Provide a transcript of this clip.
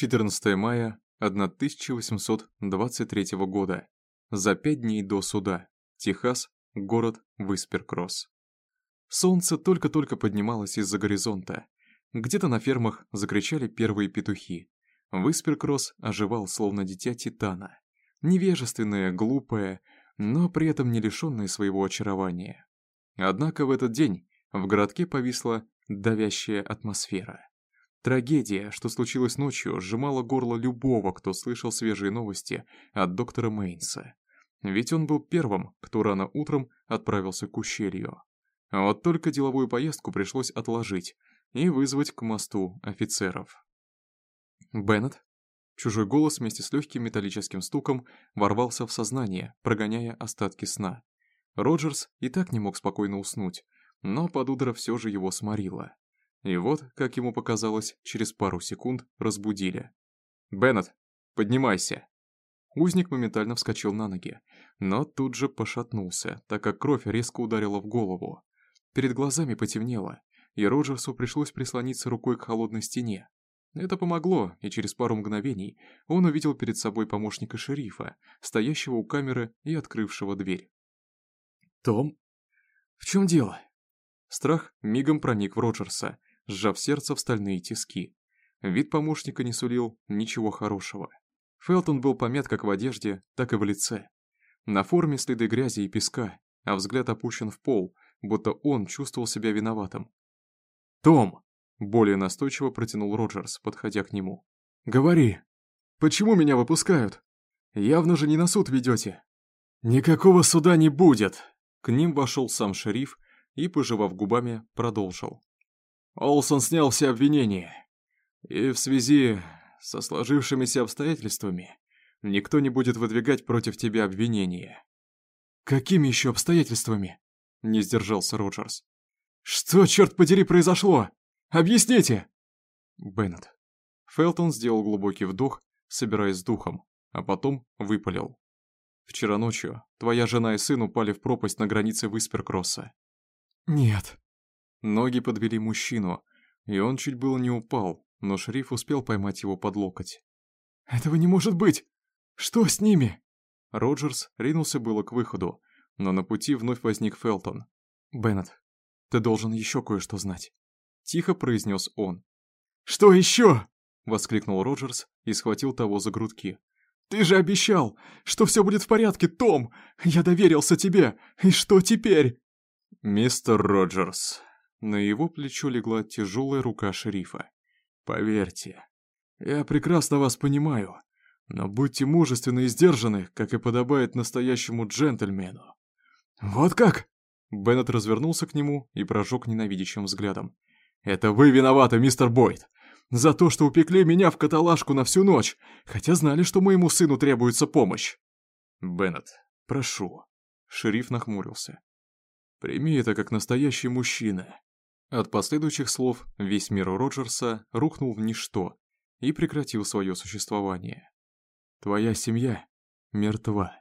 14 мая 1823 года. За пять дней до суда. Техас, город Висперкросс. Солнце только-только поднималось из-за горизонта. Где-то на фермах закричали первые петухи. Висперкросс оживал, словно дитя Титана. Невежественное, глупое, но при этом не лишенное своего очарования. Однако в этот день в городке повисла давящая атмосфера. Трагедия, что случилось ночью, сжимала горло любого, кто слышал свежие новости от доктора Мейнса. Ведь он был первым, кто рано утром отправился к ущелью. Вот только деловую поездку пришлось отложить и вызвать к мосту офицеров. Беннет, чужой голос вместе с легким металлическим стуком ворвался в сознание, прогоняя остатки сна. Роджерс и так не мог спокойно уснуть, но подудра все же его сморила. И вот, как ему показалось, через пару секунд разбудили. «Беннет, поднимайся!» Узник моментально вскочил на ноги, но тут же пошатнулся, так как кровь резко ударила в голову. Перед глазами потемнело, и Роджерсу пришлось прислониться рукой к холодной стене. Это помогло, и через пару мгновений он увидел перед собой помощника шерифа, стоящего у камеры и открывшего дверь. «Том? В чем дело?» Страх мигом проник в Роджерса, сжав сердце в стальные тиски. Вид помощника не сулил ничего хорошего. Фелтон был помят как в одежде, так и в лице. На форме следы грязи и песка, а взгляд опущен в пол, будто он чувствовал себя виноватым. «Том!» — более настойчиво протянул Роджерс, подходя к нему. «Говори! Почему меня выпускают? Явно же не на суд ведете!» «Никакого суда не будет!» К ним вошел сам шериф и, пожевав губами, продолжил. Олсон снял все обвинения. И в связи со сложившимися обстоятельствами никто не будет выдвигать против тебя обвинения. «Какими еще обстоятельствами?» — не сдержался Роджерс. «Что, черт подери, произошло? Объясните!» Беннет. Фелтон сделал глубокий вдох, собираясь с духом, а потом выпалил. «Вчера ночью твоя жена и сын упали в пропасть на границе Висперкросса. «Нет». Ноги подвели мужчину, и он чуть было не упал, но шериф успел поймать его под локоть. «Этого не может быть! Что с ними?» Роджерс ринулся было к выходу, но на пути вновь возник Фелтон. «Беннет, ты должен еще кое-что знать», — тихо произнес он. «Что еще?» — воскликнул Роджерс и схватил того за грудки. «Ты же обещал, что все будет в порядке, Том! Я доверился тебе, и что теперь?» «Мистер Роджерс». На его плечо легла тяжелая рука шерифа. «Поверьте, я прекрасно вас понимаю, но будьте мужественны и сдержаны, как и подобает настоящему джентльмену». «Вот как?» Беннет развернулся к нему и прожег ненавидящим взглядом. «Это вы виноваты, мистер Бойд! За то, что упекли меня в каталажку на всю ночь, хотя знали, что моему сыну требуется помощь!» «Беннет, прошу». Шериф нахмурился. Прими это как настоящий мужчина». От последующих слов весь мир Роджерса рухнул в ничто и прекратил свое существование. «Твоя семья мертва».